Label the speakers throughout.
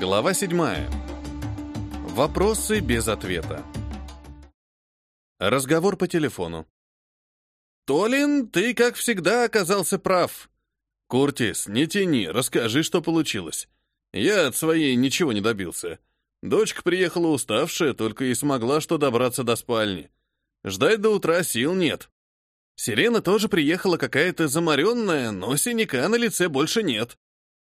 Speaker 1: Глава 7. Вопросы без ответа. Разговор по телефону. «Толин, ты, как всегда, оказался прав. Куртис, не тяни, расскажи, что получилось. Я от своей ничего не добился. Дочка приехала уставшая, только и смогла что добраться до спальни. Ждать до утра сил нет. Сирена тоже приехала какая-то заморенная, но синяка на лице больше нет.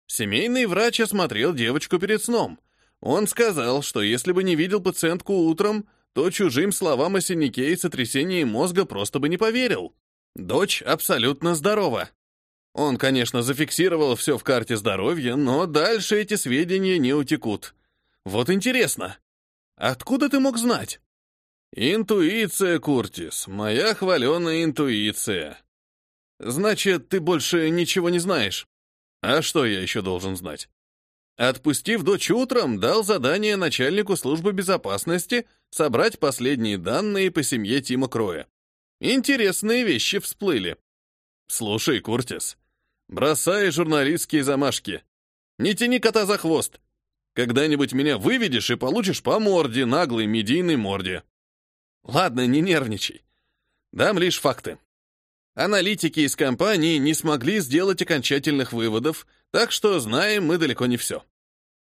Speaker 1: Семейный врач осмотрел девочку перед сном. Он сказал, что если бы не видел пациентку утром, то чужим словам о синяке и сотрясении мозга просто бы не поверил. Дочь абсолютно здорова. Он, конечно, зафиксировал все в карте здоровья, но дальше эти сведения не утекут. Вот интересно, откуда ты мог знать? Интуиция, Куртис, моя хваленая интуиция. Значит, ты больше ничего не знаешь? А что я еще должен знать? Отпустив дочь утром, дал задание начальнику службы безопасности собрать последние данные по семье Тима Кроя. Интересные вещи всплыли. Слушай, Куртис, бросай журналистские замашки. Не тяни кота за хвост. Когда-нибудь меня выведешь и получишь по морде, наглой медийной морде. Ладно, не нервничай. Дам лишь факты. Аналитики из компании не смогли сделать окончательных выводов, так что знаем мы далеко не все.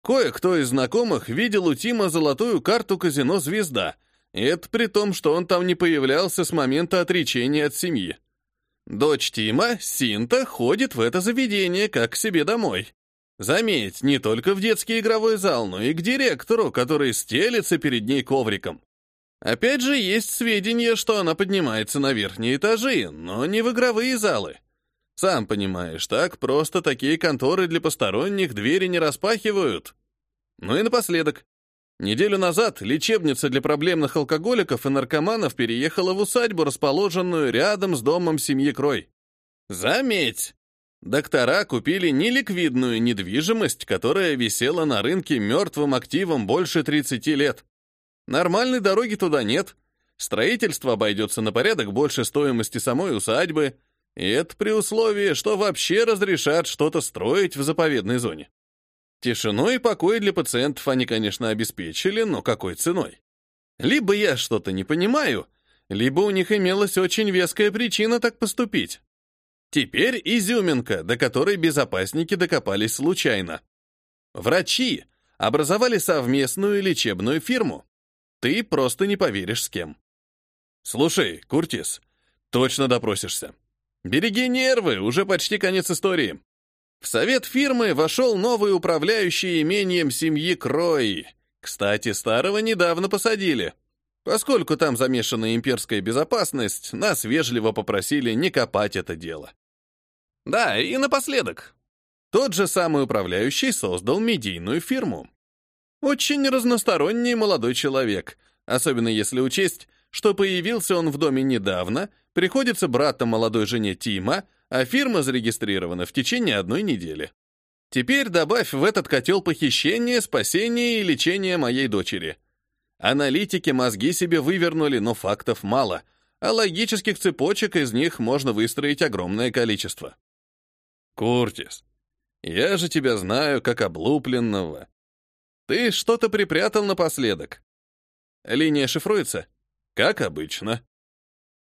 Speaker 1: Кое-кто из знакомых видел у Тима золотую карту казино «Звезда», и это при том, что он там не появлялся с момента отречения от семьи. Дочь Тима, Синта, ходит в это заведение как к себе домой. Заметь, не только в детский игровой зал, но и к директору, который стелится перед ней ковриком. Опять же, есть сведения, что она поднимается на верхние этажи, но не в игровые залы. Сам понимаешь, так просто такие конторы для посторонних двери не распахивают. Ну и напоследок. Неделю назад лечебница для проблемных алкоголиков и наркоманов переехала в усадьбу, расположенную рядом с домом семьи Крой. Заметь, доктора купили неликвидную недвижимость, которая висела на рынке мертвым активом больше 30 лет. Нормальной дороги туда нет. Строительство обойдется на порядок больше стоимости самой усадьбы, и это при условии, что вообще разрешат что-то строить в заповедной зоне. Тишину и покой для пациентов они, конечно, обеспечили, но какой ценой? Либо я что-то не понимаю, либо у них имелась очень веская причина так поступить. Теперь изюминка, до которой безопасники докопались случайно. Врачи образовали совместную лечебную фирму. Ты просто не поверишь с кем. Слушай, Куртис, точно допросишься. Береги нервы, уже почти конец истории. В совет фирмы вошел новый управляющий имением семьи Крой. Кстати, старого недавно посадили. Поскольку там замешана имперская безопасность, нас вежливо попросили не копать это дело. Да, и напоследок. Тот же самый управляющий создал медийную фирму. Очень разносторонний молодой человек, особенно если учесть, что появился он в доме недавно, приходится братом молодой жене Тима, а фирма зарегистрирована в течение одной недели. Теперь добавь в этот котел похищение, спасение и лечение моей дочери. Аналитики мозги себе вывернули, но фактов мало, а логических цепочек из них можно выстроить огромное количество. Куртис, я же тебя знаю как облупленного, ты что-то припрятал напоследок. Линия шифруется? Как обычно.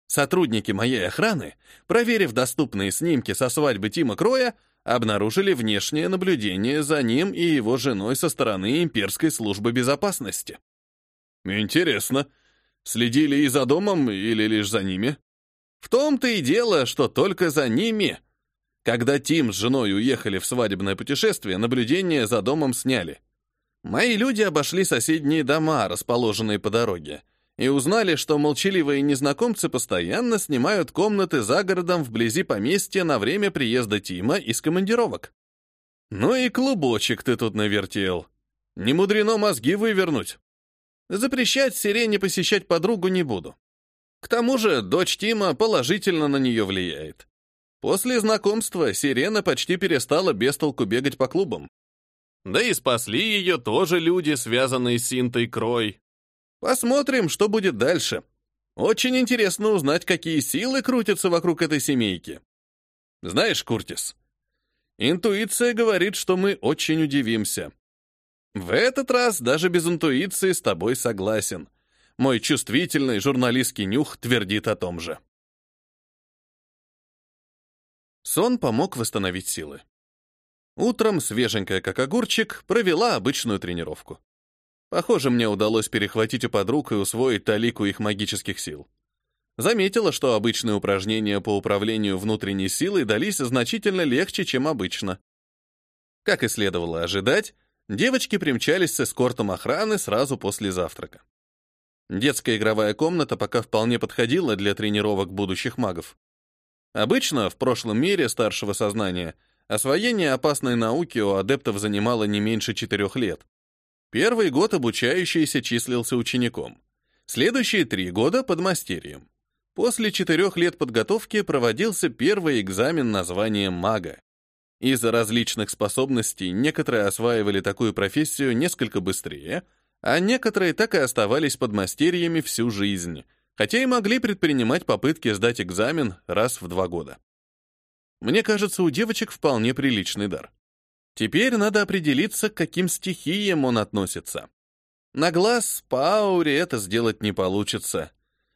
Speaker 1: Сотрудники моей охраны, проверив доступные снимки со свадьбы Тима Кроя, обнаружили внешнее наблюдение за ним и его женой со стороны имперской службы безопасности. Интересно, следили и за домом или лишь за ними? В том-то и дело, что только за ними. Когда Тим с женой уехали в свадебное путешествие, наблюдение за домом сняли. Мои люди обошли соседние дома, расположенные по дороге, и узнали, что молчаливые незнакомцы постоянно снимают комнаты за городом вблизи поместья на время приезда Тима из командировок. Ну и клубочек ты тут навертел. Не мудрено мозги вывернуть. Запрещать Сирене посещать подругу не буду. К тому же дочь Тима положительно на нее влияет. После знакомства Сирена почти перестала без толку бегать по клубам. Да и спасли ее тоже люди, связанные с Синтой Крой. Посмотрим, что будет дальше. Очень интересно узнать, какие силы крутятся вокруг этой семейки. Знаешь, Куртис, интуиция говорит, что мы очень удивимся. В этот раз даже без интуиции с тобой согласен. Мой чувствительный журналистский нюх твердит о том же. Сон помог восстановить силы. Утром, свеженькая как огурчик, провела обычную тренировку. Похоже, мне удалось перехватить у подруг и усвоить талику их магических сил. Заметила, что обычные упражнения по управлению внутренней силой дались значительно легче, чем обычно. Как и следовало ожидать, девочки примчались с эскортом охраны сразу после завтрака. Детская игровая комната пока вполне подходила для тренировок будущих магов. Обычно, в прошлом мире старшего сознания, освоение опасной науки у адептов занимало не меньше четырех лет. Первый год обучающийся числился учеником. Следующие три года — подмастерьем. После четырех лет подготовки проводился первый экзамен на звание мага. Из-за различных способностей некоторые осваивали такую профессию несколько быстрее, а некоторые так и оставались подмастерьями всю жизнь, хотя и могли предпринимать попытки сдать экзамен раз в два года. Мне кажется, у девочек вполне приличный дар. Теперь надо определиться, к каким стихиям он относится. На глаз по ауре это сделать не получится.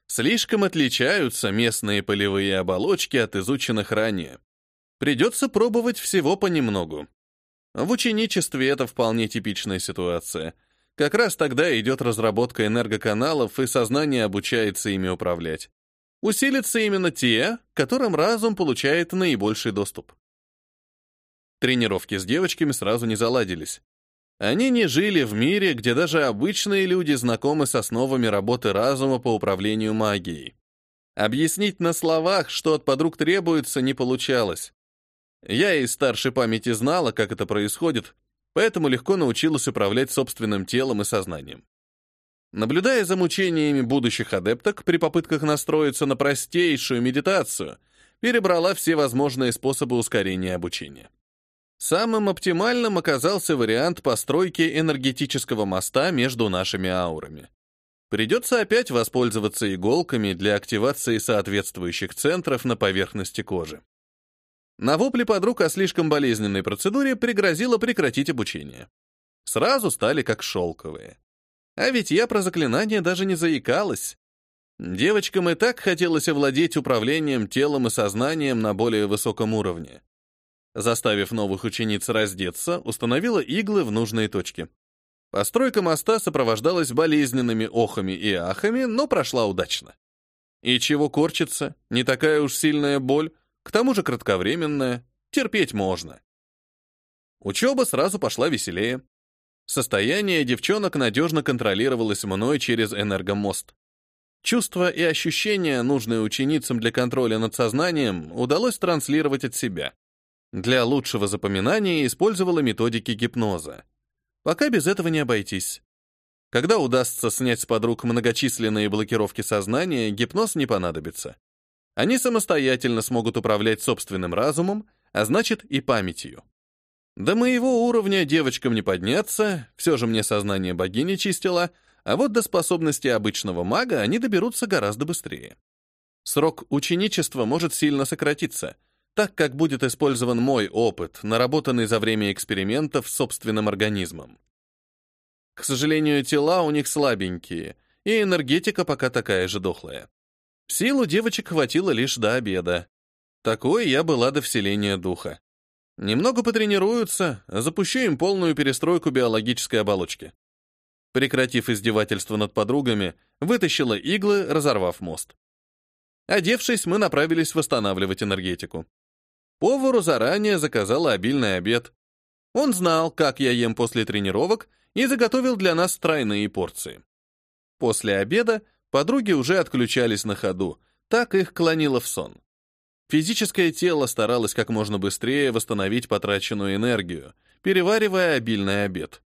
Speaker 1: Слишком отличаются местные полевые оболочки от изученных ранее. Придется пробовать всего понемногу. В ученичестве это вполне типичная ситуация. Как раз тогда идет разработка энергоканалов, и сознание обучается ими управлять. Усилятся именно те, которым разум получает наибольший доступ. Тренировки с девочками сразу не заладились. Они не жили в мире, где даже обычные люди знакомы с основами работы разума по управлению магией. Объяснить на словах, что от подруг требуется, не получалось. Я из старшей памяти знала, как это происходит, поэтому легко научилась управлять собственным телом и сознанием. Наблюдая за мучениями будущих адепток при попытках настроиться на простейшую медитацию, перебрала все возможные способы ускорения обучения. Самым оптимальным оказался вариант постройки энергетического моста между нашими аурами. Придется опять воспользоваться иголками для активации соответствующих центров на поверхности кожи. На вопли подруг о слишком болезненной процедуре пригрозило прекратить обучение. Сразу стали как шелковые. А ведь я про заклинание даже не заикалась. Девочкам и так хотелось овладеть управлением телом и сознанием на более высоком уровне. Заставив новых учениц раздеться, установила иглы в нужные точки. Постройка моста сопровождалась болезненными охами и ахами, но прошла удачно. И чего корчиться, не такая уж сильная боль, к тому же кратковременная, терпеть можно. Учеба сразу пошла веселее. Состояние девчонок надежно контролировалось мной через энергомост. Чувства и ощущения, нужные ученицам для контроля над сознанием, удалось транслировать от себя. Для лучшего запоминания использовала методики гипноза. Пока без этого не обойтись. Когда удастся снять с подруг многочисленные блокировки сознания, гипноз не понадобится. Они самостоятельно смогут управлять собственным разумом, а значит и памятью. До моего уровня девочкам не подняться, все же мне сознание богини чистило, а вот до способности обычного мага они доберутся гораздо быстрее. Срок ученичества может сильно сократиться, так как будет использован мой опыт, наработанный за время экспериментов с собственным организмом. К сожалению, тела у них слабенькие, и энергетика пока такая же дохлая. Силу девочек хватило лишь до обеда. Такой я была до вселения духа. Немного потренируются, запущу им полную перестройку биологической оболочки. Прекратив издевательство над подругами, вытащила иглы, разорвав мост. Одевшись, мы направились восстанавливать энергетику. Повару заранее заказала обильный обед. Он знал, как я ем после тренировок, и заготовил для нас тройные порции. После обеда Подруги уже отключались на ходу, так их клонило в сон. Физическое тело старалось как можно быстрее восстановить потраченную энергию, переваривая обильный обед.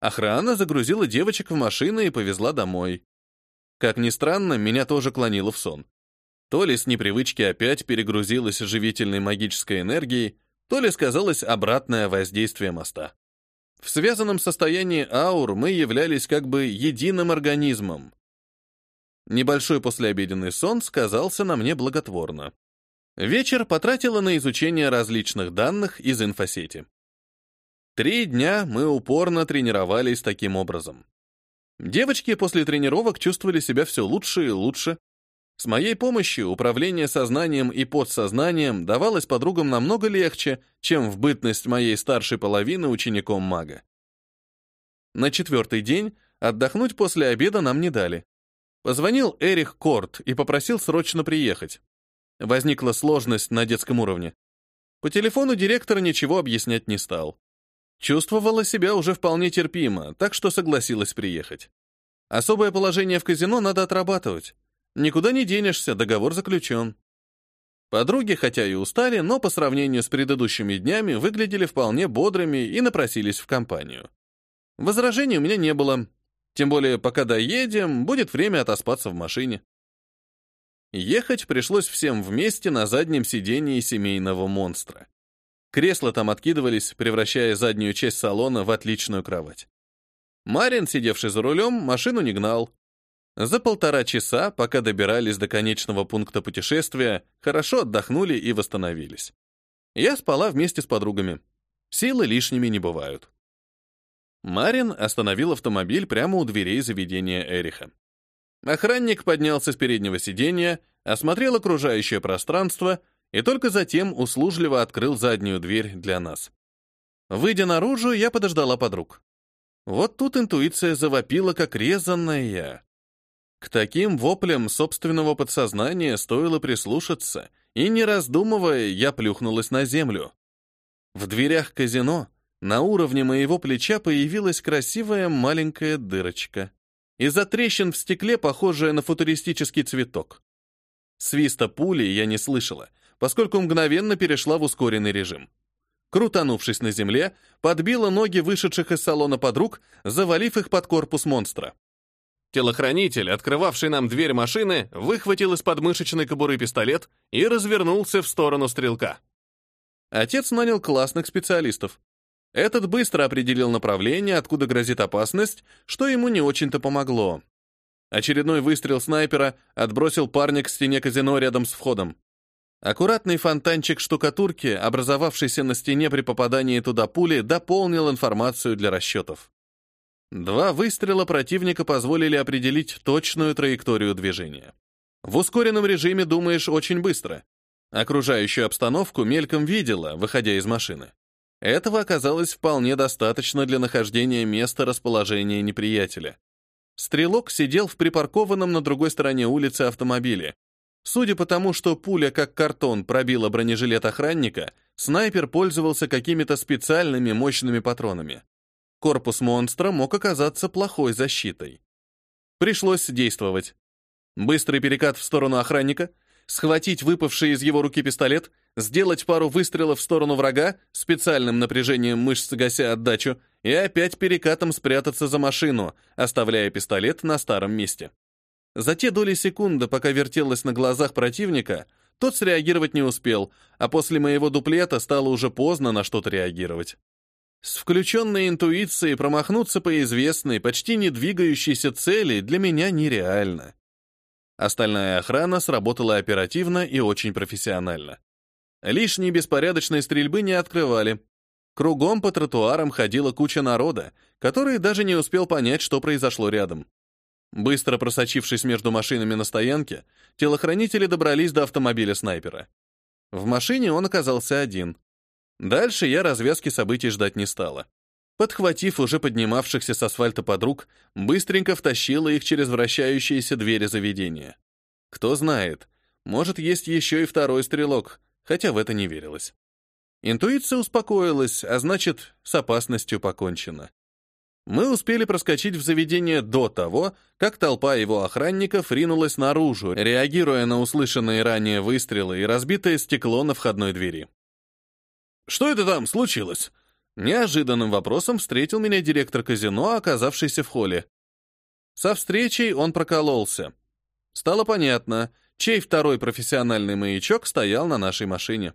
Speaker 1: Охрана загрузила девочек в машины и повезла домой. Как ни странно, меня тоже клонило в сон. То ли с непривычки опять перегрузилась живительной магической энергией, то ли сказалось обратное воздействие моста. В связанном состоянии аур мы являлись как бы единым организмом, Небольшой послеобеденный сон сказался на мне благотворно. Вечер потратила на изучение различных данных из инфосети. Три дня мы упорно тренировались таким образом. Девочки после тренировок чувствовали себя все лучше и лучше. С моей помощью управление сознанием и подсознанием давалось подругам намного легче, чем в бытность моей старшей половины учеником мага. На четвертый день отдохнуть после обеда нам не дали. Позвонил Эрих Корт и попросил срочно приехать. Возникла сложность на детском уровне. По телефону директор ничего объяснять не стал. Чувствовала себя уже вполне терпимо, так что согласилась приехать. Особое положение в казино надо отрабатывать. Никуда не денешься, договор заключен. Подруги, хотя и устали, но по сравнению с предыдущими днями выглядели вполне бодрыми и напросились в компанию. Возражений у меня не было. Тем более, пока доедем, будет время отоспаться в машине. Ехать пришлось всем вместе на заднем сидении семейного монстра. Кресла там откидывались, превращая заднюю часть салона в отличную кровать. Марин, сидевший за рулем, машину не гнал. За полтора часа, пока добирались до конечного пункта путешествия, хорошо отдохнули и восстановились. Я спала вместе с подругами. Силы лишними не бывают. Марин остановил автомобиль прямо у дверей заведения Эриха. Охранник поднялся с переднего сиденья, осмотрел окружающее пространство и только затем услужливо открыл заднюю дверь для нас. Выйдя наружу, я подождала подруг. Вот тут интуиция завопила, как резанная. К таким воплям собственного подсознания стоило прислушаться, и, не раздумывая, я плюхнулась на землю. В дверях казино на уровне моего плеча появилась красивая маленькая дырочка. Из-за трещин в стекле, похожая на футуристический цветок. Свиста пули я не слышала, поскольку мгновенно перешла в ускоренный режим. Крутанувшись на земле, подбила ноги вышедших из салона подруг, завалив их под корпус монстра. Телохранитель, открывавший нам дверь машины, выхватил из подмышечной кобуры пистолет и развернулся в сторону стрелка. Отец нанял классных специалистов. Этот быстро определил направление, откуда грозит опасность, что ему не очень-то помогло. Очередной выстрел снайпера отбросил парня к стене казино рядом с входом. Аккуратный фонтанчик штукатурки, образовавшийся на стене при попадании туда пули, дополнил информацию для расчетов. Два выстрела противника позволили определить точную траекторию движения. В ускоренном режиме думаешь очень быстро. Окружающую обстановку мельком видела, выходя из машины. Этого оказалось вполне достаточно для нахождения места расположения неприятеля. Стрелок сидел в припаркованном на другой стороне улицы автомобиле, Судя по тому, что пуля как картон пробила бронежилет охранника, снайпер пользовался какими-то специальными мощными патронами. Корпус монстра мог оказаться плохой защитой. Пришлось действовать. Быстрый перекат в сторону охранника, схватить выпавший из его руки пистолет, сделать пару выстрелов в сторону врага, специальным напряжением мышц гася отдачу, и опять перекатом спрятаться за машину, оставляя пистолет на старом месте. За те доли секунды, пока вертелась на глазах противника, тот среагировать не успел, а после моего дуплета стало уже поздно на что-то реагировать. С включенной интуицией промахнуться по известной, почти не двигающейся цели для меня нереально. Остальная охрана сработала оперативно и очень профессионально. Лишней беспорядочной стрельбы не открывали. Кругом по тротуарам ходила куча народа, который даже не успел понять, что произошло рядом. Быстро просочившись между машинами на стоянке, телохранители добрались до автомобиля снайпера. В машине он оказался один. Дальше я развязки событий ждать не стала. Подхватив уже поднимавшихся с асфальта подруг, быстренько втащила их через вращающиеся двери заведения. Кто знает, может, есть еще и второй стрелок, хотя в это не верилось. Интуиция успокоилась, а значит, с опасностью покончено. Мы успели проскочить в заведение до того, как толпа его охранников ринулась наружу, реагируя на услышанные ранее выстрелы и разбитое стекло на входной двери. «Что это там случилось?» Неожиданным вопросом встретил меня директор казино, оказавшийся в холле. Со встречей он прокололся. Стало понятно, чей второй профессиональный маячок стоял на нашей машине.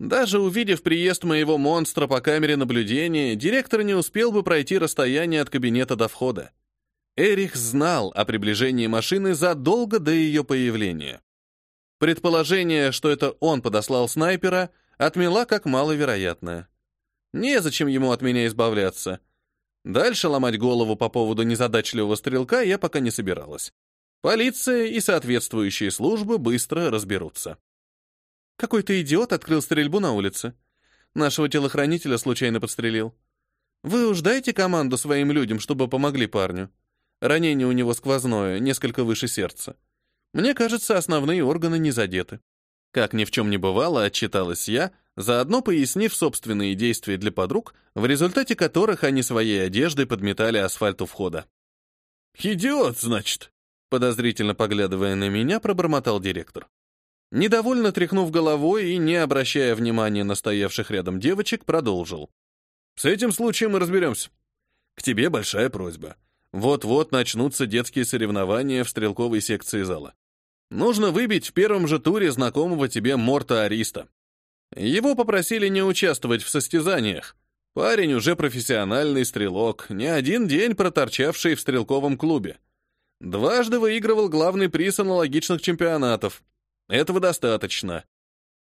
Speaker 1: Даже увидев приезд моего монстра по камере наблюдения, директор не успел бы пройти расстояние от кабинета до входа. Эрих знал о приближении машины задолго до ее появления. Предположение, что это он подослал снайпера, отмела как маловероятное. Незачем ему от меня избавляться. Дальше ломать голову по поводу незадачливого стрелка я пока не собиралась. Полиция и соответствующие службы быстро разберутся. Какой-то идиот открыл стрельбу на улице. Нашего телохранителя случайно подстрелил. Вы уж дайте команду своим людям, чтобы помогли парню. Ранение у него сквозное, несколько выше сердца. Мне кажется, основные органы не задеты. Как ни в чем не бывало, отчиталась я, заодно пояснив собственные действия для подруг, в результате которых они своей одеждой подметали асфальт у входа. «Идиот, значит?» Подозрительно поглядывая на меня, пробормотал директор. Недовольно тряхнув головой и не обращая внимания на стоявших рядом девочек, продолжил. «С этим случаем мы разберемся. К тебе большая просьба. Вот-вот начнутся детские соревнования в стрелковой секции зала. Нужно выбить в первом же туре знакомого тебе Морта Ариста. Его попросили не участвовать в состязаниях. Парень уже профессиональный стрелок, не один день проторчавший в стрелковом клубе. Дважды выигрывал главный приз аналогичных чемпионатов. Этого достаточно.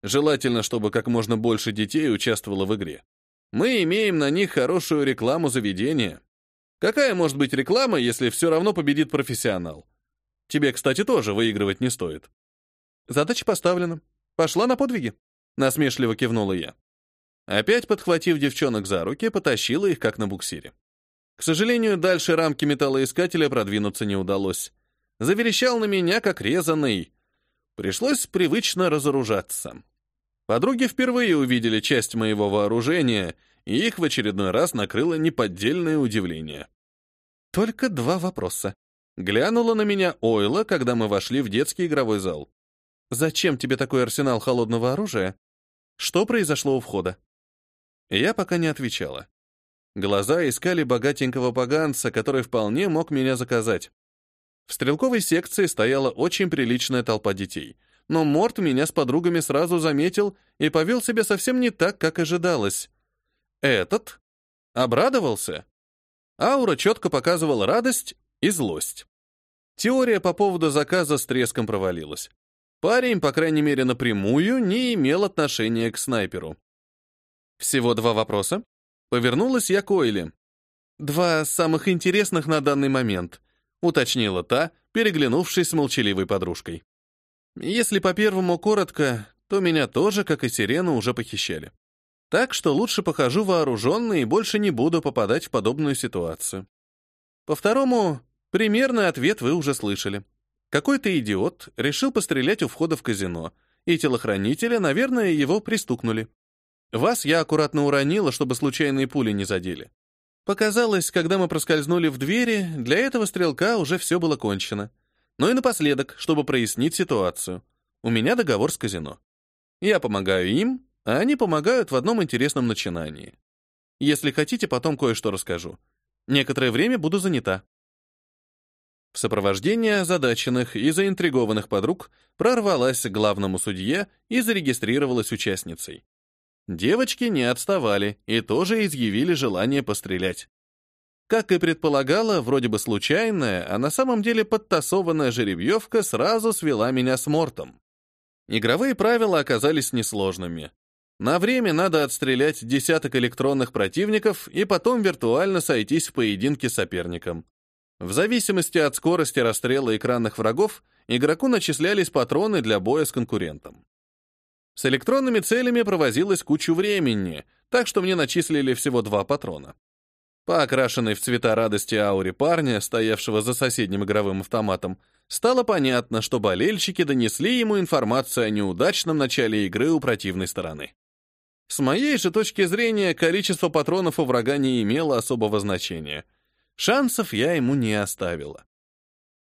Speaker 1: Желательно, чтобы как можно больше детей участвовало в игре. Мы имеем на них хорошую рекламу заведения. Какая может быть реклама, если все равно победит профессионал? Тебе, кстати, тоже выигрывать не стоит. Задача поставлена. Пошла на подвиги. Насмешливо кивнула я. Опять подхватив девчонок за руки, потащила их как на буксире. К сожалению, дальше рамки металлоискателя продвинуться не удалось. Заверещал на меня, как резанный. Пришлось привычно разоружаться. Подруги впервые увидели часть моего вооружения, и их в очередной раз накрыло неподдельное удивление. Только два вопроса. Глянула на меня Ойла, когда мы вошли в детский игровой зал. «Зачем тебе такой арсенал холодного оружия? Что произошло у входа?» Я пока не отвечала. Глаза искали богатенького поганца, который вполне мог меня заказать. В стрелковой секции стояла очень приличная толпа детей, но Морт меня с подругами сразу заметил и повел себя совсем не так, как ожидалось. Этот обрадовался. Аура четко показывала радость и злость. Теория по поводу заказа с треском провалилась. Парень, по крайней мере напрямую, не имел отношения к снайперу. Всего два вопроса. Повернулась я к Ойле. Два самых интересных на данный момент, уточнила та, переглянувшись с молчаливой подружкой. Если по первому коротко, то меня тоже, как и Сирену, уже похищали. Так что лучше похожу вооруженный и больше не буду попадать в подобную ситуацию. По второму, Примерный ответ вы уже слышали. Какой-то идиот решил пострелять у входа в казино, и телохранителя, наверное, его пристукнули. Вас я аккуратно уронила, чтобы случайные пули не задели. Показалось, когда мы проскользнули в двери, для этого стрелка уже все было кончено. Ну и напоследок, чтобы прояснить ситуацию. У меня договор с казино. Я помогаю им, а они помогают в одном интересном начинании. Если хотите, потом кое-что расскажу. Некоторое время буду занята. В сопровождении озадаченных и заинтригованных подруг прорвалась к главному судье и зарегистрировалась участницей. Девочки не отставали и тоже изъявили желание пострелять. Как и предполагала, вроде бы случайная, а на самом деле подтасованная жеребьевка сразу свела меня с Мортом. Игровые правила оказались несложными. На время надо отстрелять десяток электронных противников и потом виртуально сойтись в поединке с соперником. В зависимости от скорости расстрела экранных врагов, игроку начислялись патроны для боя с конкурентом. С электронными целями провозилось кучу времени, так что мне начислили всего два патрона. По окрашенной в цвета радости ауре парня, стоявшего за соседним игровым автоматом, стало понятно, что болельщики донесли ему информацию о неудачном начале игры у противной стороны. С моей же точки зрения, количество патронов у врага не имело особого значения — Шансов я ему не оставила.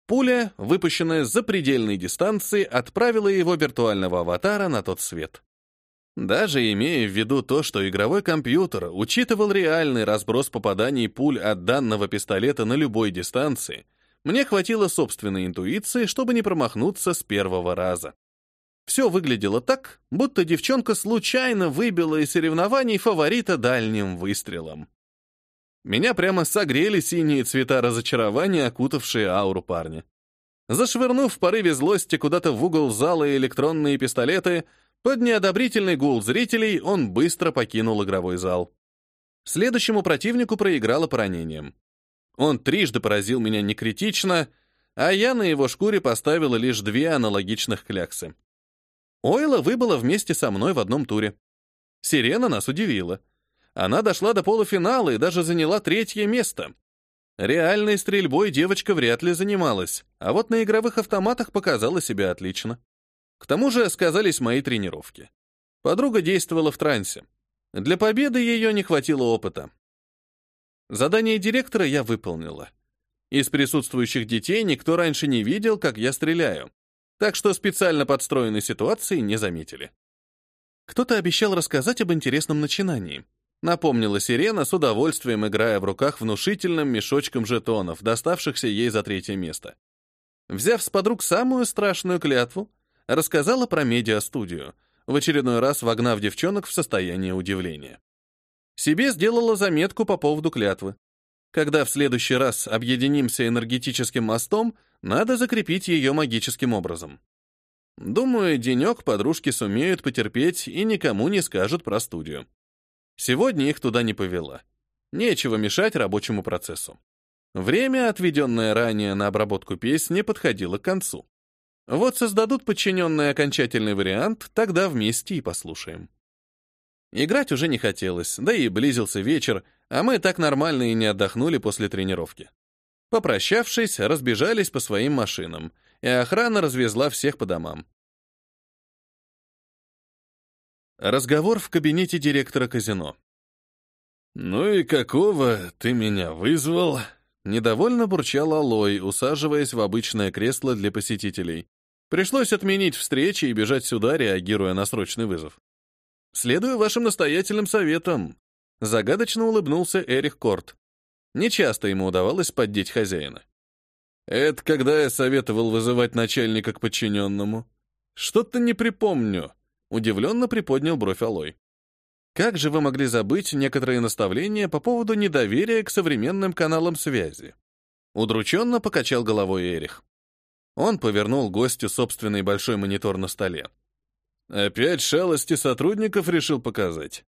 Speaker 1: Пуля, выпущенная с запредельной дистанции, отправила его виртуального аватара на тот свет. Даже имея в виду то, что игровой компьютер учитывал реальный разброс попаданий пуль от данного пистолета на любой дистанции, мне хватило собственной интуиции, чтобы не промахнуться с первого раза. Все выглядело так, будто девчонка случайно выбила из соревнований фаворита дальним выстрелом. Меня прямо согрели синие цвета разочарования, окутавшие ауру парня. Зашвырнув в порыве злости куда-то в угол зала электронные пистолеты, под неодобрительный гул зрителей он быстро покинул игровой зал. Следующему противнику проиграла по ранениям. Он трижды поразил меня некритично, а я на его шкуре поставила лишь две аналогичных кляксы. Ойла выбыла вместе со мной в одном туре. Сирена нас удивила. Она дошла до полуфинала и даже заняла третье место. Реальной стрельбой девочка вряд ли занималась, а вот на игровых автоматах показала себя отлично. К тому же сказались мои тренировки. Подруга действовала в трансе. Для победы ее не хватило опыта. Задание директора я выполнила. Из присутствующих детей никто раньше не видел, как я стреляю, так что специально подстроенной ситуации не заметили. Кто-то обещал рассказать об интересном начинании. Напомнила Сирена, с удовольствием играя в руках внушительным мешочком жетонов, доставшихся ей за третье место. Взяв с подруг самую страшную клятву, рассказала про медиастудию, в очередной раз вогнав девчонок в состояние удивления. Себе сделала заметку по поводу клятвы. Когда в следующий раз объединимся энергетическим мостом, надо закрепить ее магическим образом. Думаю, денек подружки сумеют потерпеть и никому не скажут про студию. Сегодня их туда не повела. Нечего мешать рабочему процессу. Время, отведенное ранее на обработку песни, подходило к концу. Вот создадут подчиненный окончательный вариант, тогда вместе и послушаем. Играть уже не хотелось, да и близился вечер, а мы так нормально и не отдохнули после тренировки. Попрощавшись, разбежались по своим машинам, и охрана развезла всех по домам. Разговор в кабинете директора казино. «Ну и какого ты меня вызвал?» Недовольно бурчал Алой, усаживаясь в обычное кресло для посетителей. Пришлось отменить встречи и бежать сюда, реагируя на срочный вызов. «Следую вашим настоятельным советам», — загадочно улыбнулся Эрих Корт. Нечасто ему удавалось поддеть хозяина. «Это когда я советовал вызывать начальника к подчиненному?» «Что-то не припомню», — удивленно приподнял бровь Алой. «Как же вы могли забыть некоторые наставления по поводу недоверия к современным каналам связи?» Удрученно покачал головой Эрих. Он повернул гостю собственный большой монитор на столе. Опять шалости сотрудников решил показать.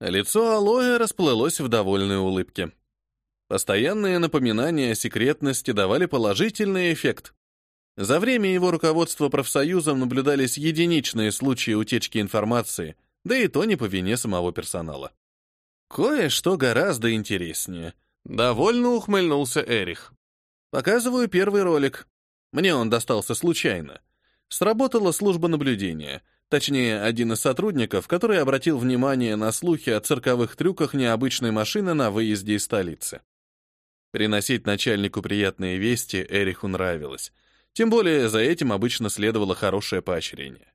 Speaker 1: Лицо Алоэ расплылось в довольной улыбке. Постоянные напоминания о секретности давали положительный эффект. За время его руководства профсоюзом наблюдались единичные случаи утечки информации, да и то не по вине самого персонала. Кое-что гораздо интереснее. Довольно ухмыльнулся Эрих. Показываю первый ролик. Мне он достался случайно. Сработала служба наблюдения — Точнее, один из сотрудников, который обратил внимание на слухи о цирковых трюках необычной машины на выезде из столицы. Приносить начальнику приятные вести Эриху нравилось. Тем более за этим обычно следовало хорошее поощрение.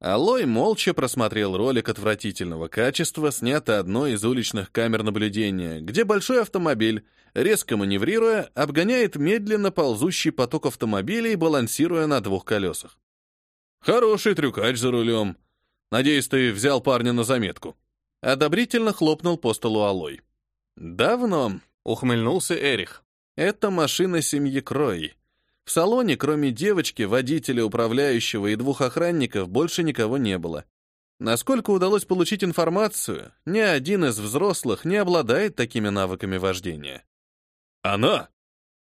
Speaker 1: Алой молча просмотрел ролик отвратительного качества, снятый одной из уличных камер наблюдения, где большой автомобиль, резко маневрируя, обгоняет медленно ползущий поток автомобилей, балансируя на двух колесах. Хороший трюкач за рулем. Надеюсь, ты взял парня на заметку. Одобрительно хлопнул по столу Алой. Давно, ухмыльнулся Эрих. Это машина семьи Крой. В салоне, кроме девочки, водителя, управляющего и двух охранников, больше никого не было. Насколько удалось получить информацию, ни один из взрослых не обладает такими навыками вождения. «Она?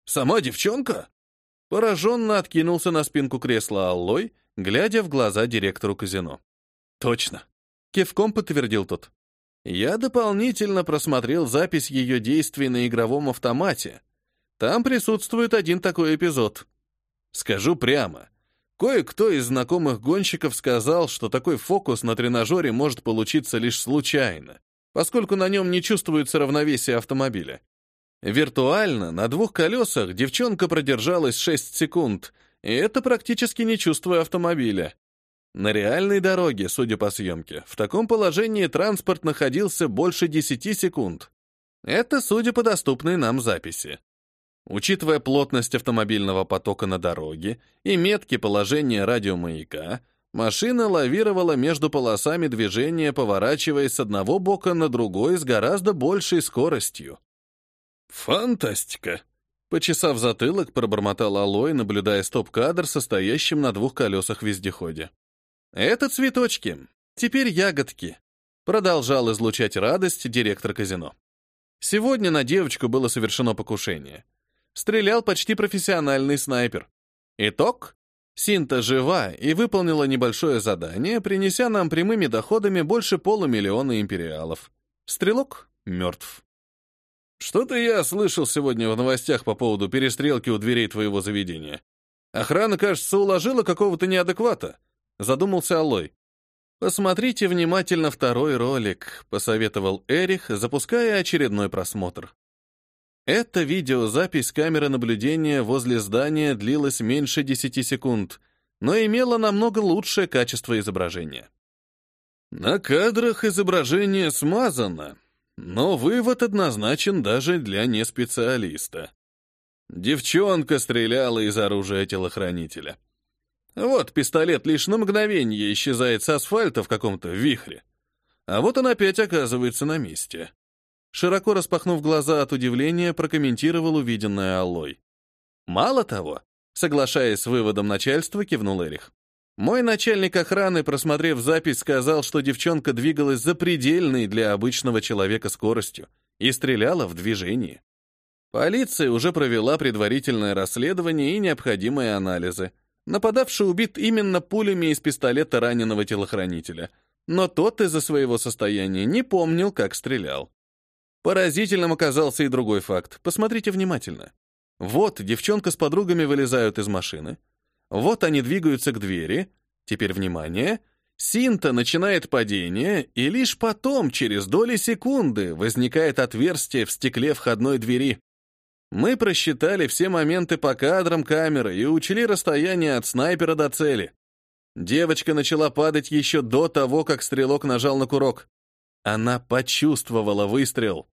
Speaker 1: Сама девчонка?» Пораженно откинулся на спинку кресла Аллой глядя в глаза директору казино. «Точно», — кивком подтвердил тот. «Я дополнительно просмотрел запись ее действий на игровом автомате. Там присутствует один такой эпизод. Скажу прямо, кое-кто из знакомых гонщиков сказал, что такой фокус на тренажере может получиться лишь случайно, поскольку на нем не чувствуется равновесие автомобиля. Виртуально на двух колесах девчонка продержалась 6 секунд, и это практически не чувствуя автомобиля. На реальной дороге, судя по съемке, в таком положении транспорт находился больше 10 секунд. Это судя по доступной нам записи. Учитывая плотность автомобильного потока на дороге и метки положения радиомаяка, машина лавировала между полосами движения, поворачиваясь с одного бока на другой с гораздо большей скоростью. «Фантастика!» Почесав затылок, пробормотал Алой, наблюдая стоп-кадр, состоящим на двух колесах вездеходе. «Это цветочки. Теперь ягодки. Продолжал излучать радость директор казино. Сегодня на девочку было совершено покушение. Стрелял почти профессиональный снайпер. Итог? Синта жива и выполнила небольшое задание, принеся нам прямыми доходами больше полумиллиона империалов. Стрелок мертв. Что-то я слышал сегодня в новостях по поводу перестрелки у дверей твоего заведения. Охрана, кажется, уложила какого-то неадеквата. Задумался Алой. Посмотрите внимательно второй ролик, посоветовал Эрих, запуская очередной просмотр. Эта видеозапись камеры наблюдения возле здания длилась меньше 10 секунд, но имела намного лучшее качество изображения. На кадрах изображение смазано, но вывод однозначен даже для неспециалиста. Девчонка стреляла из оружия телохранителя. Вот пистолет лишь на мгновение исчезает с асфальта в каком-то вихре. А вот он опять оказывается на месте. Широко распахнув глаза от удивления, прокомментировал увиденное Аллой. Мало того, соглашаясь с выводом начальства, кивнул Эрих. Мой начальник охраны, просмотрев запись, сказал, что девчонка двигалась запредельной для обычного человека скоростью и стреляла в движении. Полиция уже провела предварительное расследование и необходимые анализы. Нападавший убит именно пулями из пистолета раненого телохранителя, но тот из-за своего состояния не помнил, как стрелял. Поразительным оказался и другой факт. Посмотрите внимательно. Вот девчонка с подругами вылезают из машины. Вот они двигаются к двери. Теперь внимание. Синта начинает падение, и лишь потом, через доли секунды, возникает отверстие в стекле входной двери. Мы просчитали все моменты по кадрам камеры и учли расстояние от снайпера до цели. Девочка начала падать еще до того, как стрелок нажал на курок. Она почувствовала выстрел.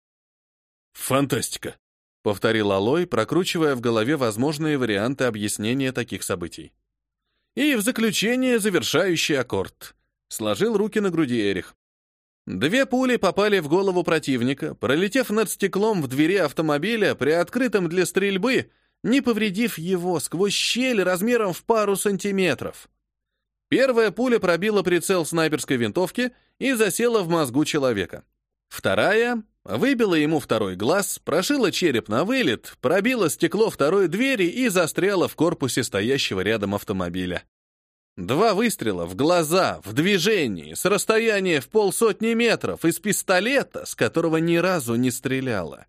Speaker 1: «Фантастика», — повторил Алой, прокручивая в голове возможные варианты объяснения таких событий. И в заключение завершающий аккорд. Сложил руки на груди Эрих. Две пули попали в голову противника, пролетев над стеклом в двери автомобиля, при открытом для стрельбы, не повредив его сквозь щель размером в пару сантиметров. Первая пуля пробила прицел снайперской винтовки и засела в мозгу человека. Вторая выбила ему второй глаз, прошила череп на вылет, пробила стекло второй двери и застряла в корпусе стоящего рядом автомобиля. Два выстрела в глаза, в движении, с расстояния в полсотни метров, из пистолета, с которого ни разу не стреляла.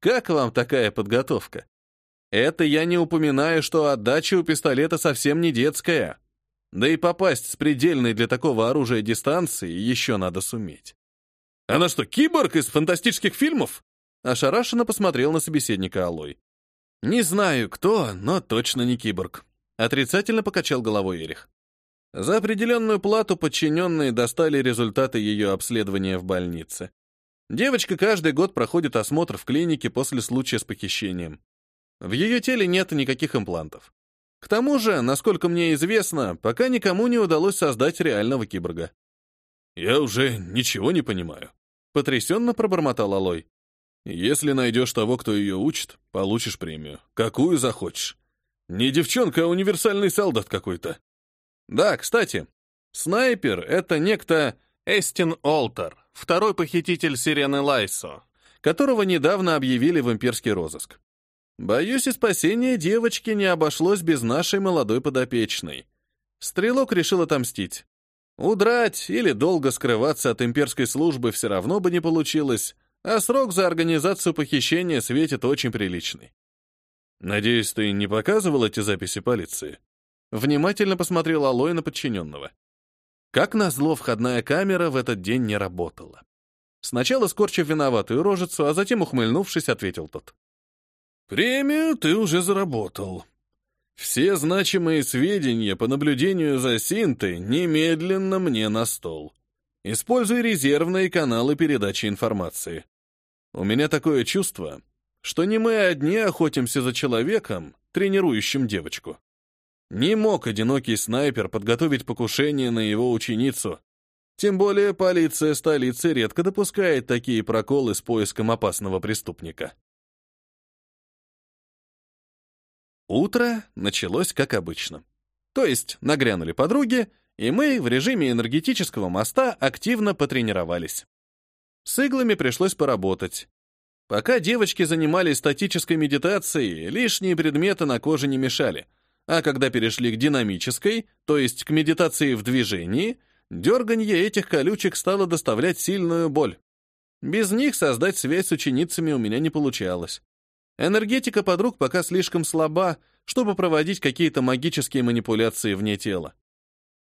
Speaker 1: Как вам такая подготовка? Это я не упоминаю, что отдача у пистолета совсем не детская. Да и попасть с предельной для такого оружия дистанции еще надо суметь. Она что, киборг из фантастических фильмов? Ошарашенно посмотрел на собеседника Алой. Не знаю кто, но точно не киборг. Отрицательно покачал головой Эрих. За определенную плату подчиненные достали результаты ее обследования в больнице. Девочка каждый год проходит осмотр в клинике после случая с похищением. В ее теле нет никаких имплантов. К тому же, насколько мне известно, пока никому не удалось создать реального киборга. «Я уже ничего не понимаю», — потрясенно пробормотал Алой. «Если найдешь того, кто ее учит, получишь премию. Какую захочешь. Не девчонка, а универсальный солдат какой-то». Да, кстати, снайпер — это некто Эстин Олтер, второй похититель Сирены Лайсо, которого недавно объявили в имперский розыск. Боюсь, и спасение девочки не обошлось без нашей молодой подопечной. Стрелок решил отомстить. Удрать или долго скрываться от имперской службы все равно бы не получилось, а срок за организацию похищения светит очень приличный. Надеюсь, ты не показывал эти записи полиции? Внимательно посмотрел Алой на подчиненного. Как назло, входная камера в этот день не работала. Сначала скорчив виноватую рожицу, а затем, ухмыльнувшись, ответил тот. «Премию ты уже заработал. Все значимые сведения по наблюдению за Синтой немедленно мне на стол. Используй резервные каналы передачи информации. У меня такое чувство, что не мы одни охотимся за человеком, тренирующим девочку. Не мог одинокий снайпер подготовить покушение на его ученицу. Тем более полиция столицы редко допускает такие проколы с поиском опасного преступника. Утро началось как обычно. То есть нагрянули подруги, и мы в режиме энергетического моста активно потренировались. С иглами пришлось поработать. Пока девочки занимались статической медитацией, лишние предметы на коже не мешали, а когда перешли к динамической, то есть к медитации в движении, дерганье этих колючек стало доставлять сильную боль. Без них создать связь с ученицами у меня не получалось. Энергетика подруг пока слишком слаба, чтобы проводить какие-то магические манипуляции вне тела.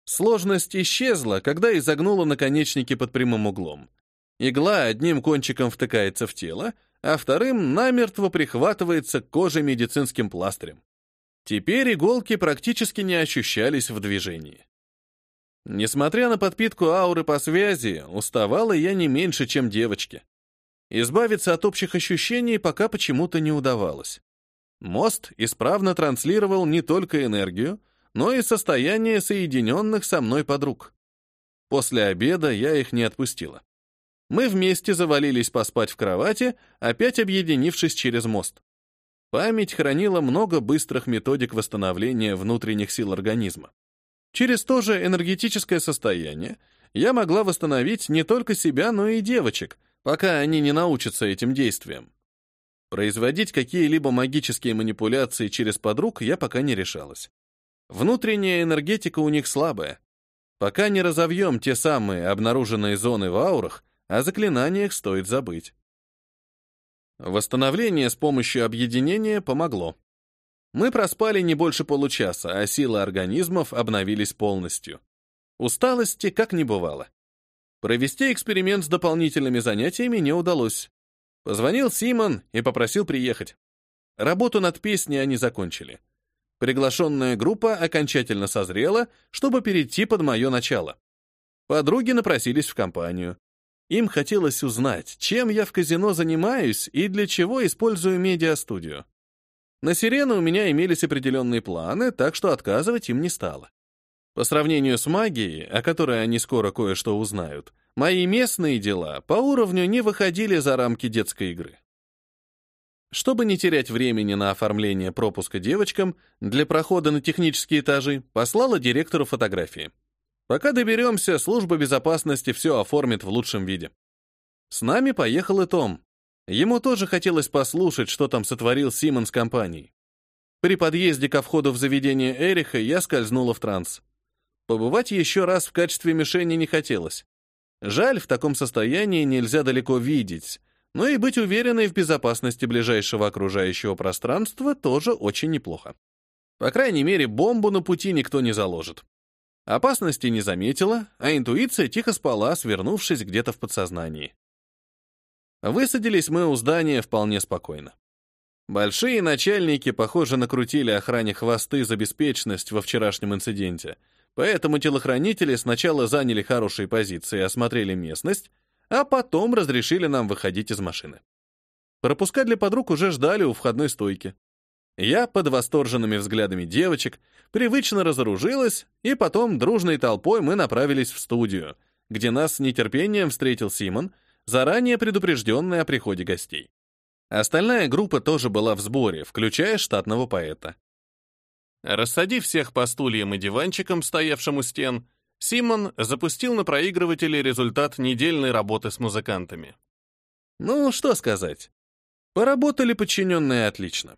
Speaker 1: Сложность исчезла, когда изогнула наконечники под прямым углом. Игла одним кончиком втыкается в тело, а вторым намертво прихватывается к коже медицинским пластырем. Теперь иголки практически не ощущались в движении. Несмотря на подпитку ауры по связи, уставала я не меньше, чем девочки. Избавиться от общих ощущений пока почему-то не удавалось. Мост исправно транслировал не только энергию, но и состояние соединенных со мной подруг. После обеда я их не отпустила. Мы вместе завалились поспать в кровати, опять объединившись через мост. Память хранила много быстрых методик восстановления внутренних сил организма. Через то же энергетическое состояние я могла восстановить не только себя, но и девочек, пока они не научатся этим действиям. Производить какие-либо магические манипуляции через подруг я пока не решалась. Внутренняя энергетика у них слабая. Пока не разовьем те самые обнаруженные зоны в аурах, о заклинаниях стоит забыть. Восстановление с помощью объединения помогло. Мы проспали не больше получаса, а силы организмов обновились полностью. Усталости как не бывало. Провести эксперимент с дополнительными занятиями не удалось. Позвонил Симон и попросил приехать. Работу над песней они закончили. Приглашенная группа окончательно созрела, чтобы перейти под мое начало. Подруги напросились в компанию. Им хотелось узнать, чем я в казино занимаюсь и для чего использую медиастудию. На «Сирену» у меня имелись определенные планы, так что отказывать им не стало. По сравнению с магией, о которой они скоро кое-что узнают, мои местные дела по уровню не выходили за рамки детской игры. Чтобы не терять времени на оформление пропуска девочкам, для прохода на технические этажи послала директору фотографии. Пока доберемся, служба безопасности все оформит в лучшем виде. С нами поехал и Том. Ему тоже хотелось послушать, что там сотворил Симон с компанией. При подъезде ко входу в заведение Эриха я скользнула в транс. Побывать еще раз в качестве мишени не хотелось. Жаль, в таком состоянии нельзя далеко видеть, но и быть уверенной в безопасности ближайшего окружающего пространства тоже очень неплохо. По крайней мере, бомбу на пути никто не заложит. Опасности не заметила, а интуиция тихо спала, свернувшись где-то в подсознании. Высадились мы у здания вполне спокойно. Большие начальники, похоже, накрутили охране хвосты за беспечность во вчерашнем инциденте, поэтому телохранители сначала заняли хорошие позиции и осмотрели местность, а потом разрешили нам выходить из машины. Пропуска для подруг уже ждали у входной стойки. Я под восторженными взглядами девочек привычно разоружилась, и потом дружной толпой мы направились в студию, где нас с нетерпением встретил Симон, заранее предупрежденный о приходе гостей. Остальная группа тоже была в сборе, включая штатного поэта. Рассадив всех по стульям и диванчикам, стоявшим у стен, Симон запустил на проигрывателе результат недельной работы с музыкантами. Ну, что сказать. Поработали подчиненные отлично.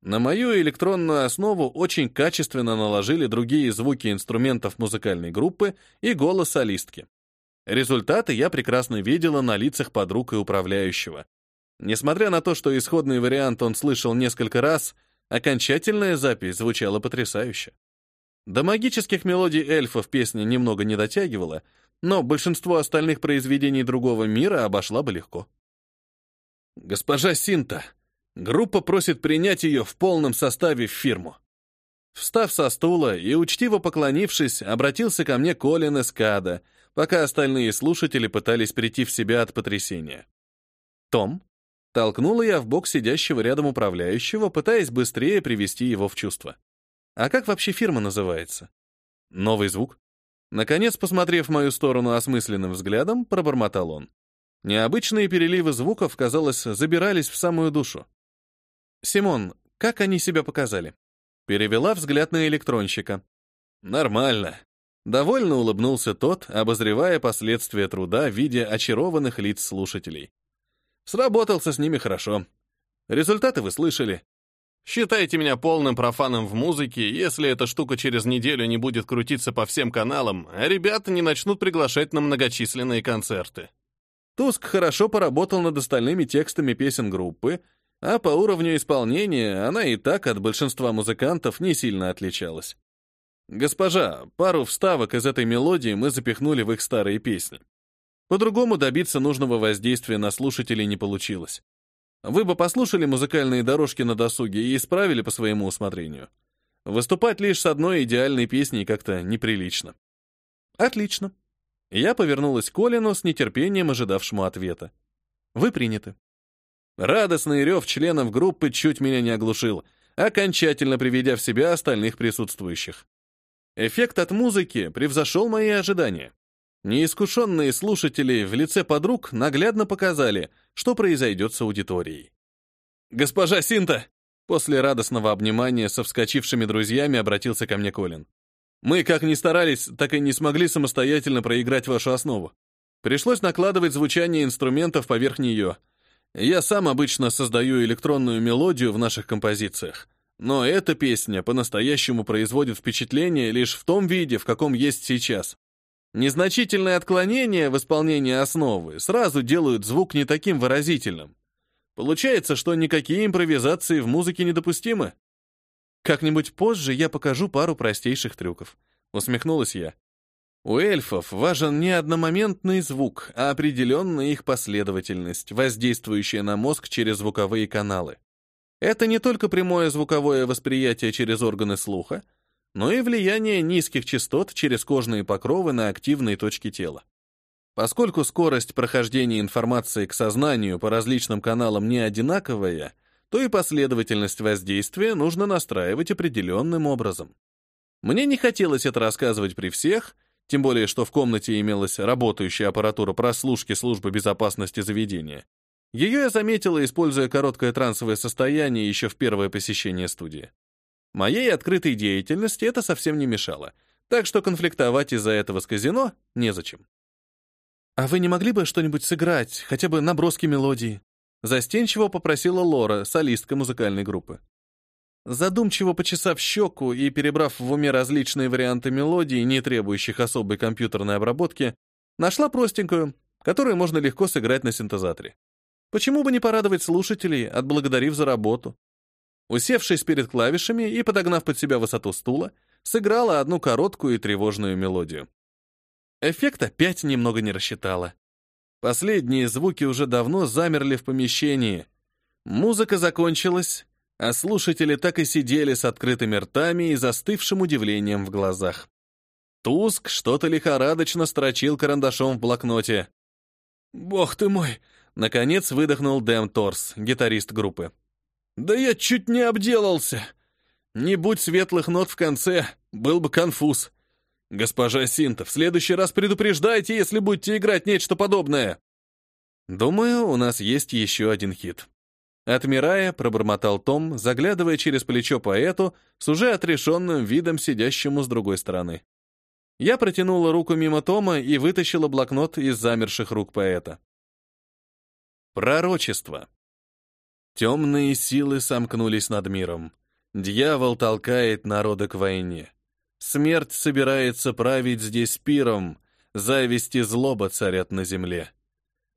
Speaker 1: На мою электронную основу очень качественно наложили другие звуки инструментов музыкальной группы и голос солистки. Результаты я прекрасно видела на лицах подруг и управляющего. Несмотря на то, что исходный вариант он слышал несколько раз, окончательная запись звучала потрясающе. До магических мелодий эльфов песня немного не дотягивала, но большинство остальных произведений другого мира обошла бы легко. «Госпожа Синта, группа просит принять ее в полном составе в фирму». Встав со стула и учтиво поклонившись, обратился ко мне Колин Эскада, пока остальные слушатели пытались прийти в себя от потрясения. «Том?» Толкнула я в бок сидящего рядом управляющего, пытаясь быстрее привести его в чувство. А как вообще фирма называется? Новый звук. Наконец, посмотрев в мою сторону осмысленным взглядом, пробормотал он. Необычные переливы звуков, казалось, забирались в самую душу. «Симон, как они себя показали?» Перевела взгляд на электронщика. «Нормально. Довольно улыбнулся тот, обозревая последствия труда в виде очарованных лиц слушателей. Сработался с ними хорошо. Результаты вы слышали. Считайте меня полным профаном в музыке, если эта штука через неделю не будет крутиться по всем каналам, а ребята не начнут приглашать на многочисленные концерты. Туск хорошо поработал над остальными текстами песен группы, а по уровню исполнения она и так от большинства музыкантов не сильно отличалась. Госпожа, пару вставок из этой мелодии мы запихнули в их старые песни. По-другому добиться нужного воздействия на слушателей не получилось. Вы бы послушали музыкальные дорожки на досуге и исправили по своему усмотрению. Выступать лишь с одной идеальной песней как-то неприлично. Отлично. Я повернулась к Колину с нетерпением ожидавшему ответа. Вы приняты. Радостный рев членов группы чуть меня не оглушил, окончательно приведя в себя остальных присутствующих. Эффект от музыки превзошел мои ожидания. Неискушенные слушатели в лице подруг наглядно показали, что произойдет с аудиторией. «Госпожа Синта!» После радостного обнимания со вскочившими друзьями обратился ко мне Колин. «Мы, как ни старались, так и не смогли самостоятельно проиграть вашу основу. Пришлось накладывать звучание инструментов поверх нее. Я сам обычно создаю электронную мелодию в наших композициях. Но эта песня по-настоящему производит впечатление лишь в том виде, в каком есть сейчас. Незначительные отклонения в исполнении основы сразу делают звук не таким выразительным. Получается, что никакие импровизации в музыке недопустимы. Как-нибудь позже я покажу пару простейших трюков, усмехнулась я. У эльфов важен не одномоментный звук, а определенная их последовательность, воздействующая на мозг через звуковые каналы. Это не только прямое звуковое восприятие через органы слуха, но и влияние низких частот через кожные покровы на активные точки тела. Поскольку скорость прохождения информации к сознанию по различным каналам не одинаковая, то и последовательность воздействия нужно настраивать определенным образом. Мне не хотелось это рассказывать при всех, тем более что в комнате имелась работающая аппаратура прослушки службы безопасности заведения. Ее я заметила, используя короткое трансовое состояние еще в первое посещение студии. Моей открытой деятельности это совсем не мешало, так что конфликтовать из-за этого с казино незачем. «А вы не могли бы что-нибудь сыграть, хотя бы наброски мелодии?» Застенчиво попросила Лора, солистка музыкальной группы. Задумчиво почесав щеку и перебрав в уме различные варианты мелодий, не требующих особой компьютерной обработки, нашла простенькую, которую можно легко сыграть на синтезаторе. Почему бы не порадовать слушателей, отблагодарив за работу? Усевшись перед клавишами и подогнав под себя высоту стула, сыграла одну короткую и тревожную мелодию. Эффект опять немного не рассчитала. Последние звуки уже давно замерли в помещении. Музыка закончилась, а слушатели так и сидели с открытыми ртами и застывшим удивлением в глазах. Туск что-то лихорадочно строчил карандашом в блокноте. «Бог ты мой!» — наконец выдохнул Дэм Торс, гитарист группы. Да я чуть не обделался. Не будь светлых нот в конце, был бы конфуз. Госпожа Синта, в следующий раз предупреждайте, если будете играть нечто подобное. Думаю, у нас есть еще один хит. Отмирая, пробормотал Том, заглядывая через плечо поэту с уже отрешенным видом сидящему с другой стороны. Я протянула руку мимо Тома и вытащила блокнот из замерших рук поэта. Пророчество. Темные силы сомкнулись над миром. Дьявол толкает народы к войне. Смерть собирается править здесь пиром, зависть и злоба царят на земле.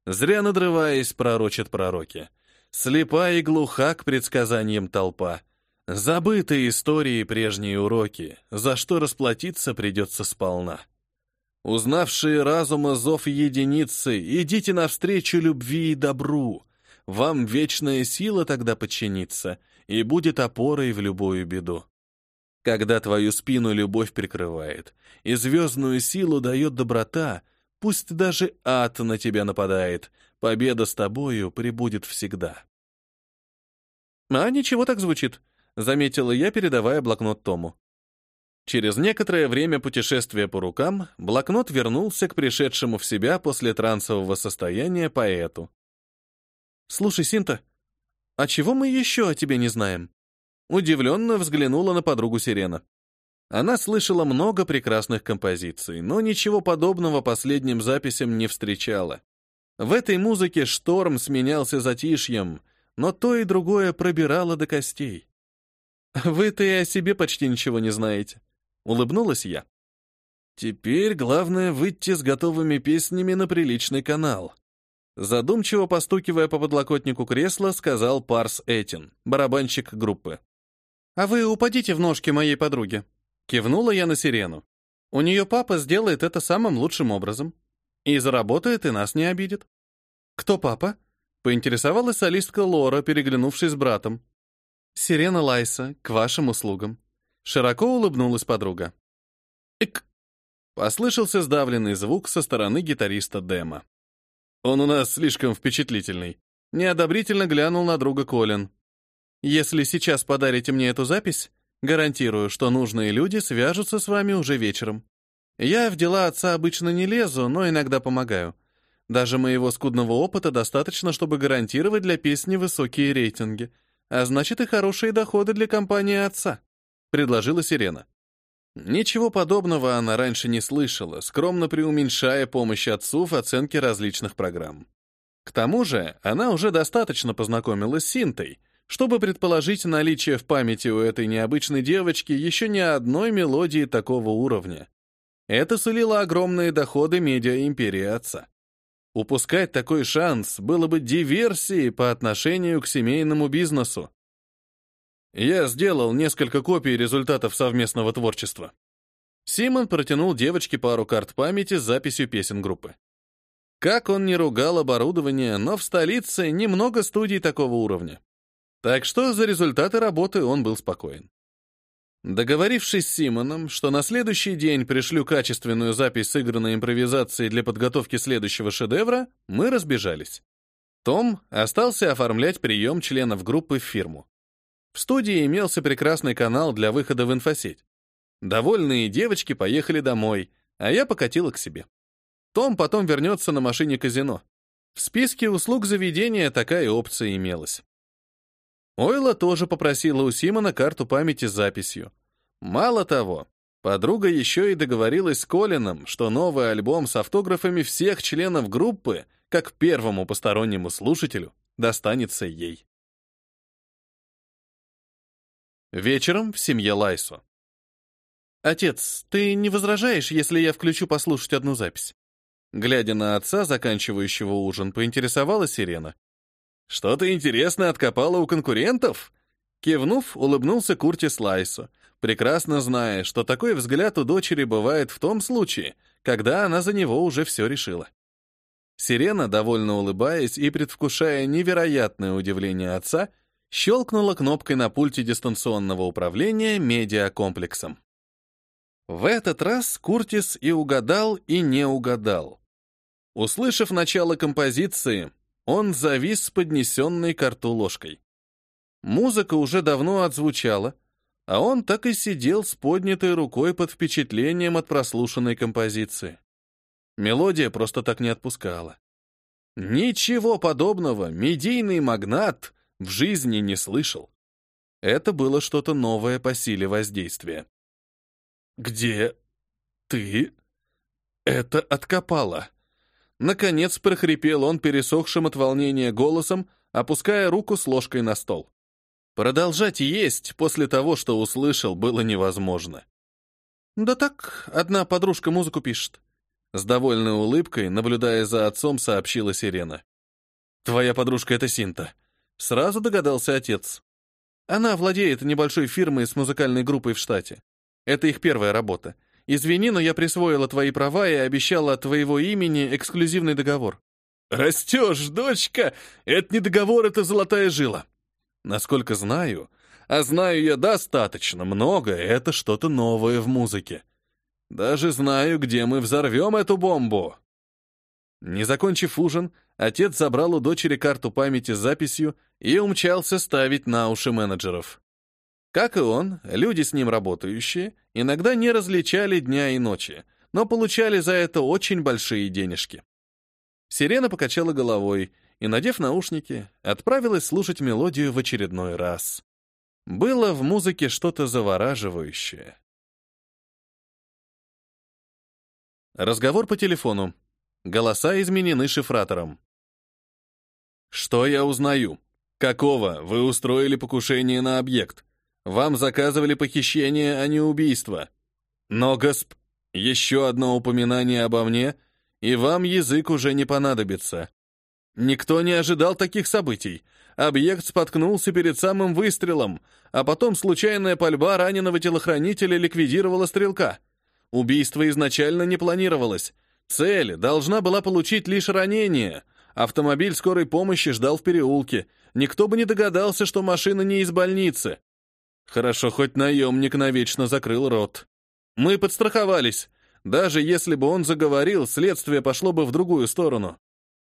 Speaker 1: Зря надрываясь, пророчат пророки. Слепа и глуха к предсказаниям толпа. Забытые истории прежние уроки, за что расплатиться придется сполна. Узнавшие разума зов единицы, идите навстречу любви и добру, вам вечная сила тогда подчинится и будет опорой в любую беду. Когда твою спину любовь прикрывает, и звездную силу дает доброта, пусть даже ад на тебя нападает, победа с тобою прибудет всегда. А ничего так звучит, заметила я, передавая блокнот Тому. Через некоторое время путешествия по рукам блокнот вернулся к пришедшему в себя после трансового состояния поэту. «Слушай, Синта, а чего мы еще о тебе не знаем?» Удивленно взглянула на подругу Сирена. Она слышала много прекрасных композиций, но ничего подобного последним записям не встречала. В этой музыке шторм сменялся затишьем, но то и другое пробирало до костей. «Вы-то и о себе почти ничего не знаете», — улыбнулась я. «Теперь главное выйти с готовыми песнями на приличный канал». Задумчиво постукивая по подлокотнику кресла, сказал Парс Этин, барабанщик группы. «А вы упадите в ножки моей подруги», Кивнула я на сирену. У нее папа сделает это самым лучшим образом. И заработает, и нас не обидит. Кто папа? Поинтересовалась солистка Лора, переглянувшись с братом. Сирена Лайса, к вашим услугам. Широко улыбнулась подруга. Ик! Послышался сдавленный звук со стороны гитариста Дэма. Он у нас слишком впечатлительный. Неодобрительно глянул на друга Колин. Если сейчас подарите мне эту запись, Гарантирую, что нужные люди свяжутся с вами уже вечером. Я в дела отца обычно не лезу, но иногда помогаю. Даже моего скудного опыта достаточно, чтобы гарантировать для песни высокие рейтинги, а значит и хорошие доходы для компании отца», — предложила Сирена. Ничего подобного она раньше не слышала, скромно преуменьшая помощь отцу в оценке различных программ. К тому же она уже достаточно познакомилась с Синтой, чтобы предположить наличие в памяти у этой необычной девочки еще не одной мелодии такого уровня. Это сулило огромные доходы медиа-империи отца. Упускать такой шанс было бы диверсией по отношению к семейному бизнесу. Я сделал несколько копий результатов совместного творчества. Симон протянул девочке пару карт памяти с записью песен группы. Как он не ругал оборудование, но в столице немного студий такого уровня. Так что за результаты работы он был спокоен. Договорившись с Симоном, что на следующий день пришлю качественную запись сыгранной импровизации для подготовки следующего шедевра, мы разбежались. Том остался оформлять прием членов группы в фирму. В студии имелся прекрасный канал для выхода в инфосеть. Довольные девочки поехали домой, а я покатила к себе. Том потом вернется на машине казино. В списке услуг заведения такая опция имелась. Ойла тоже попросила у Симона карту памяти с записью. Мало того, подруга еще и договорилась с Колином, что новый альбом с автографами всех членов группы, как первому постороннему слушателю, достанется ей. Вечером в семье Лайсо. «Отец, ты не возражаешь, если я включу послушать одну запись?» Глядя на отца, заканчивающего ужин, поинтересовалась Ирена. «Что-то интересное откопала у конкурентов?» Кивнув, улыбнулся Куртис Лайсу, прекрасно зная, что такой взгляд у дочери бывает в том случае, когда она за него уже все решила. Сирена, довольно улыбаясь и предвкушая невероятное удивление отца, щелкнула кнопкой на пульте дистанционного управления медиакомплексом. В этот раз Куртис и угадал, и не угадал. Услышав начало композиции, он завис с поднесенной к рту ложкой. Музыка уже давно отзвучала, а он так и сидел с поднятой рукой под впечатлением от прослушанной композиции. Мелодия просто так не отпускала. Ничего подобного медийный магнат в жизни не слышал. Это было что-то новое по силе воздействия. «Где ты это откопала?» Наконец прохрипел он пересохшим от волнения голосом, опуская руку с ложкой на стол. Продолжать есть после того, что услышал, было невозможно. «Да так, одна подружка музыку пишет». С довольной улыбкой, наблюдая за отцом, сообщила Сирена. «Твоя подружка — это Синта». Сразу догадался отец. Она владеет небольшой фирмой с музыкальной группой в штате. Это их первая работа. Извини, но я присвоила твои права и обещала от твоего имени эксклюзивный договор. Растешь, дочка! Это не договор, это золотая жила. Насколько знаю, а знаю я достаточно много, это что-то новое в музыке. Даже знаю, где мы взорвем эту бомбу. Не закончив ужин, отец забрал у дочери карту памяти с записью и умчался ставить на уши менеджеров. Как и он, люди с ним работающие иногда не различали дня и ночи, но получали за это очень большие денежки. Сирена покачала головой и, надев наушники, отправилась слушать мелодию в очередной раз. Было в музыке что-то завораживающее. Разговор по телефону. Голоса изменены шифратором. Что я узнаю? Какого вы устроили покушение на объект? Вам заказывали похищение, а не убийство. Но, госп, еще одно упоминание обо мне, и вам язык уже не понадобится. Никто не ожидал таких событий. Объект споткнулся перед самым выстрелом, а потом случайная пальба раненого телохранителя ликвидировала стрелка. Убийство изначально не планировалось. Цель должна была получить лишь ранение. Автомобиль скорой помощи ждал в переулке. Никто бы не догадался, что машина не из больницы. Хорошо, хоть наемник навечно закрыл рот. Мы подстраховались. Даже если бы он заговорил, следствие пошло бы в другую сторону.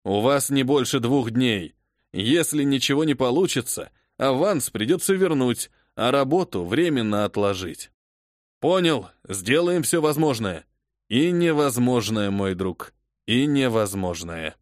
Speaker 1: У вас не больше двух дней. Если ничего не получится, аванс придется вернуть, а работу временно отложить. Понял, сделаем все возможное. И невозможное, мой друг, и невозможное.